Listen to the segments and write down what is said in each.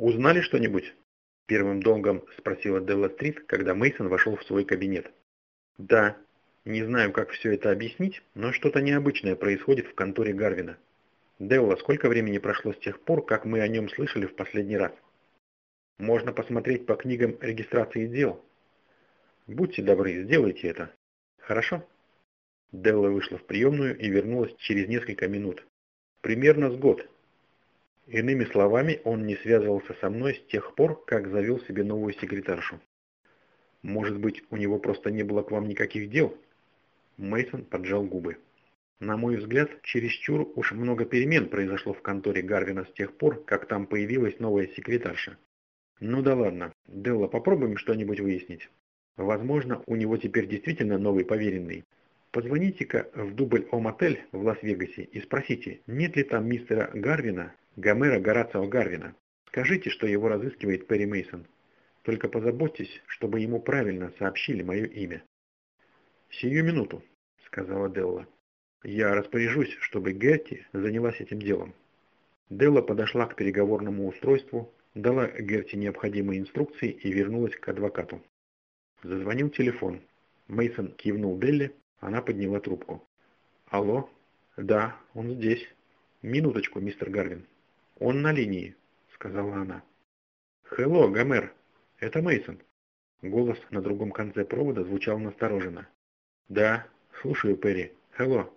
«Узнали что-нибудь?» Первым долгом спросила Делла Стрит, когда Мейсон вошел в свой кабинет. «Да. Не знаю, как все это объяснить, но что-то необычное происходит в конторе Гарвина. Делла, сколько времени прошло с тех пор, как мы о нем слышали в последний раз?» «Можно посмотреть по книгам регистрации дел». «Будьте добры, сделайте это. Хорошо?» Делла вышла в приемную и вернулась через несколько минут. «Примерно с год», Иными словами, он не связывался со мной с тех пор, как завел себе новую секретаршу. Может быть, у него просто не было к вам никаких дел? Мейсон поджал губы. На мой взгляд, чересчур уж много перемен произошло в конторе Гарвина с тех пор, как там появилась новая секретарша. Ну да ладно, Делла, попробуем что-нибудь выяснить. Возможно, у него теперь действительно новый поверенный. Позвоните-ка в дубль О-мотель в Лас-Вегасе и спросите, нет ли там мистера Гарвина Гомера Горацио Гарвина. Скажите, что его разыскивает Перри Мейсон. Только позаботьтесь, чтобы ему правильно сообщили мое имя. «Сию минуту», — сказала Делла. «Я распоряжусь, чтобы Герти занялась этим делом». Делла подошла к переговорному устройству, дала Герти необходимые инструкции и вернулась к адвокату. Зазвонил телефон. Мейсон кивнул Делле, она подняла трубку. «Алло? Да, он здесь. Минуточку, мистер Гарвин». «Он на линии», — сказала она. «Хелло, Гомер, это Мейсон. Голос на другом конце провода звучал настороженно. «Да, слушаю, Перри. Хелло.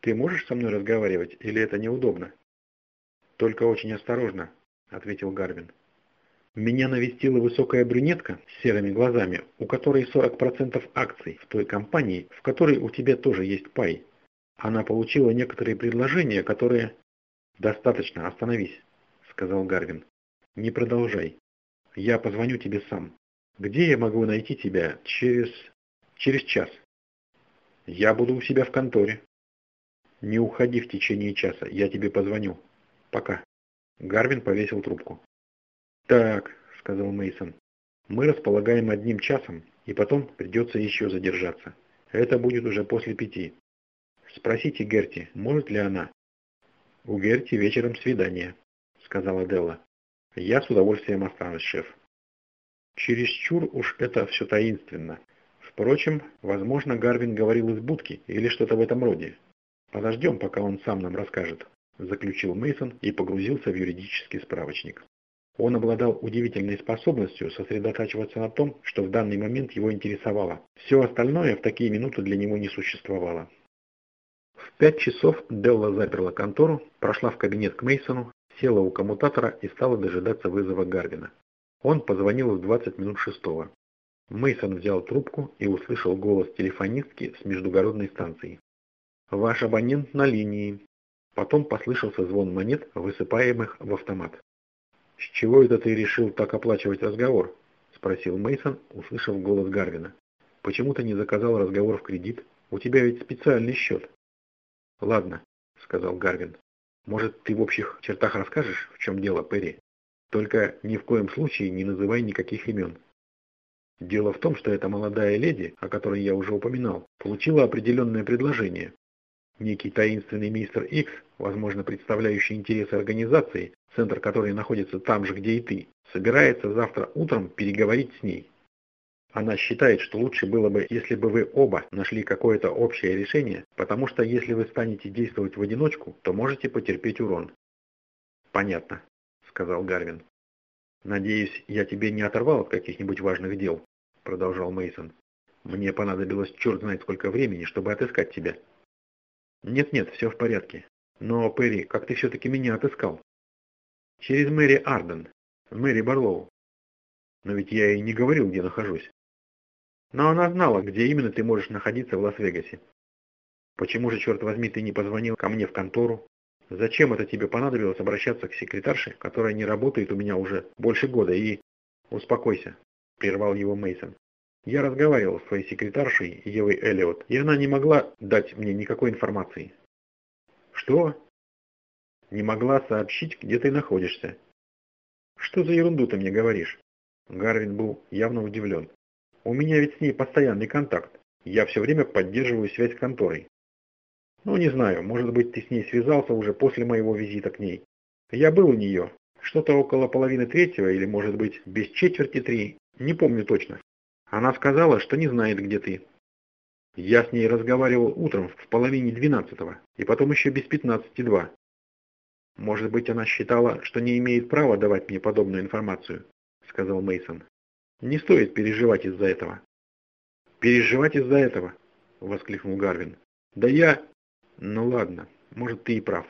Ты можешь со мной разговаривать, или это неудобно?» «Только очень осторожно», — ответил Гарвин. «Меня навестила высокая брюнетка с серыми глазами, у которой 40% акций в той компании, в которой у тебя тоже есть пай. Она получила некоторые предложения, которые «Достаточно, остановись», — сказал Гарвин. «Не продолжай. Я позвоню тебе сам. Где я могу найти тебя через... через час?» «Я буду у себя в конторе». «Не уходи в течение часа, я тебе позвоню. Пока». Гарвин повесил трубку. «Так», — сказал Мейсон, — «мы располагаем одним часом, и потом придется еще задержаться. Это будет уже после пяти. Спросите Герти, может ли она?» «У Герти вечером свидание», — сказала Делла. «Я с удовольствием останусь, шеф». Чересчур уж это все таинственно. Впрочем, возможно, Гарвин говорил из будки или что-то в этом роде. Подождем, пока он сам нам расскажет, заключил Мейсон и погрузился в юридический справочник. Он обладал удивительной способностью сосредотачиваться на том, что в данный момент его интересовало. Все остальное в такие минуты для него не существовало. Пять часов Делла заперла контору, прошла в кабинет к Мейсону, села у коммутатора и стала дожидаться вызова Гарвина. Он позвонил в 20 минут шестого. Мейсон взял трубку и услышал голос телефонистки с междугородной станции. «Ваш абонент на линии». Потом послышался звон монет, высыпаемых в автомат. «С чего это ты решил так оплачивать разговор?» – спросил Мейсон, услышав голос Гарвина. «Почему ты не заказал разговор в кредит? У тебя ведь специальный счет». «Ладно», — сказал Гарвин. «Может, ты в общих чертах расскажешь, в чем дело, Перри? Только ни в коем случае не называй никаких имен». Дело в том, что эта молодая леди, о которой я уже упоминал, получила определенное предложение. Некий таинственный мистер Икс, возможно представляющий интересы организации, центр которой находится там же, где и ты, собирается завтра утром переговорить с ней. Она считает, что лучше было бы, если бы вы оба нашли какое-то общее решение, потому что если вы станете действовать в одиночку, то можете потерпеть урон. Понятно, сказал Гарвин. Надеюсь, я тебе не оторвал от каких-нибудь важных дел, продолжал Мейсон. Мне понадобилось черт знает сколько времени, чтобы отыскать тебя. Нет-нет, все в порядке. Но, Перри, как ты все-таки меня отыскал? Через Мэри Арден, Мэри Барлоу. Но ведь я и не говорил, где нахожусь. Но она знала, где именно ты можешь находиться в Лас-Вегасе. Почему же, черт возьми, ты не позвонил ко мне в контору? Зачем это тебе понадобилось обращаться к секретарше, которая не работает у меня уже больше года и... Успокойся, прервал его Мейсон. Я разговаривал с твоей секретаршей Евой Эллиот, и она не могла дать мне никакой информации. Что? Не могла сообщить, где ты находишься. Что за ерунду ты мне говоришь? Гарвин был явно удивлен. У меня ведь с ней постоянный контакт. Я все время поддерживаю связь с конторой. Ну, не знаю, может быть, ты с ней связался уже после моего визита к ней. Я был у нее. Что-то около половины третьего или, может быть, без четверти три. Не помню точно. Она сказала, что не знает, где ты. Я с ней разговаривал утром в половине двенадцатого, и потом еще без пятнадцати два. Может быть, она считала, что не имеет права давать мне подобную информацию, сказал Мейсон. Не стоит переживать из-за этого. Переживать из-за этого, воскликнул Гарвин. Да я... Ну ладно, может ты и прав.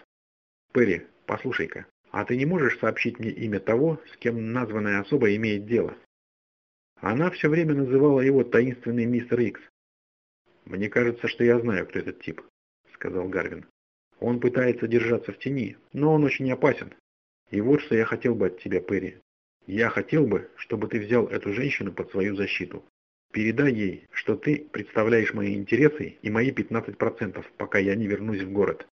Перри, послушай-ка, а ты не можешь сообщить мне имя того, с кем названная особа имеет дело? Она все время называла его таинственный мистер Икс. «Мне кажется, что я знаю, кто этот тип», — сказал Гарвин. «Он пытается держаться в тени, но он очень опасен. И вот что я хотел бы от тебя, Перри. Я хотел бы, чтобы ты взял эту женщину под свою защиту. Передай ей, что ты представляешь мои интересы и мои 15%, пока я не вернусь в город.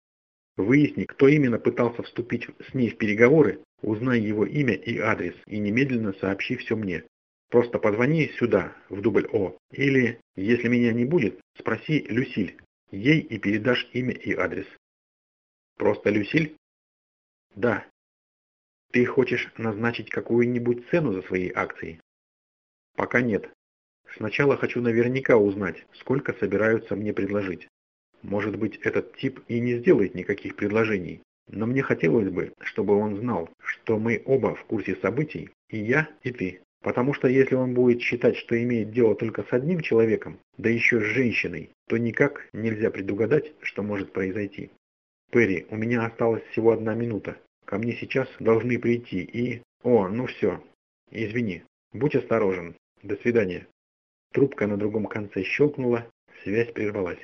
Выясни, кто именно пытался вступить с ней в переговоры, узнай его имя и адрес и немедленно сообщи все мне. Просто позвони сюда, в дубль О. Или, если меня не будет, спроси Люсиль. Ей и передашь имя и адрес. Просто Люсиль? Да. Ты хочешь назначить какую-нибудь цену за свои акции? Пока нет. Сначала хочу наверняка узнать, сколько собираются мне предложить. Может быть, этот тип и не сделает никаких предложений, но мне хотелось бы, чтобы он знал, что мы оба в курсе событий, и я, и ты. Потому что если он будет считать, что имеет дело только с одним человеком, да еще с женщиной, то никак нельзя предугадать, что может произойти. Перри, у меня осталась всего одна минута. Ко мне сейчас должны прийти и... О, ну все. Извини. Будь осторожен. До свидания. Трубка на другом конце щелкнула, связь прервалась.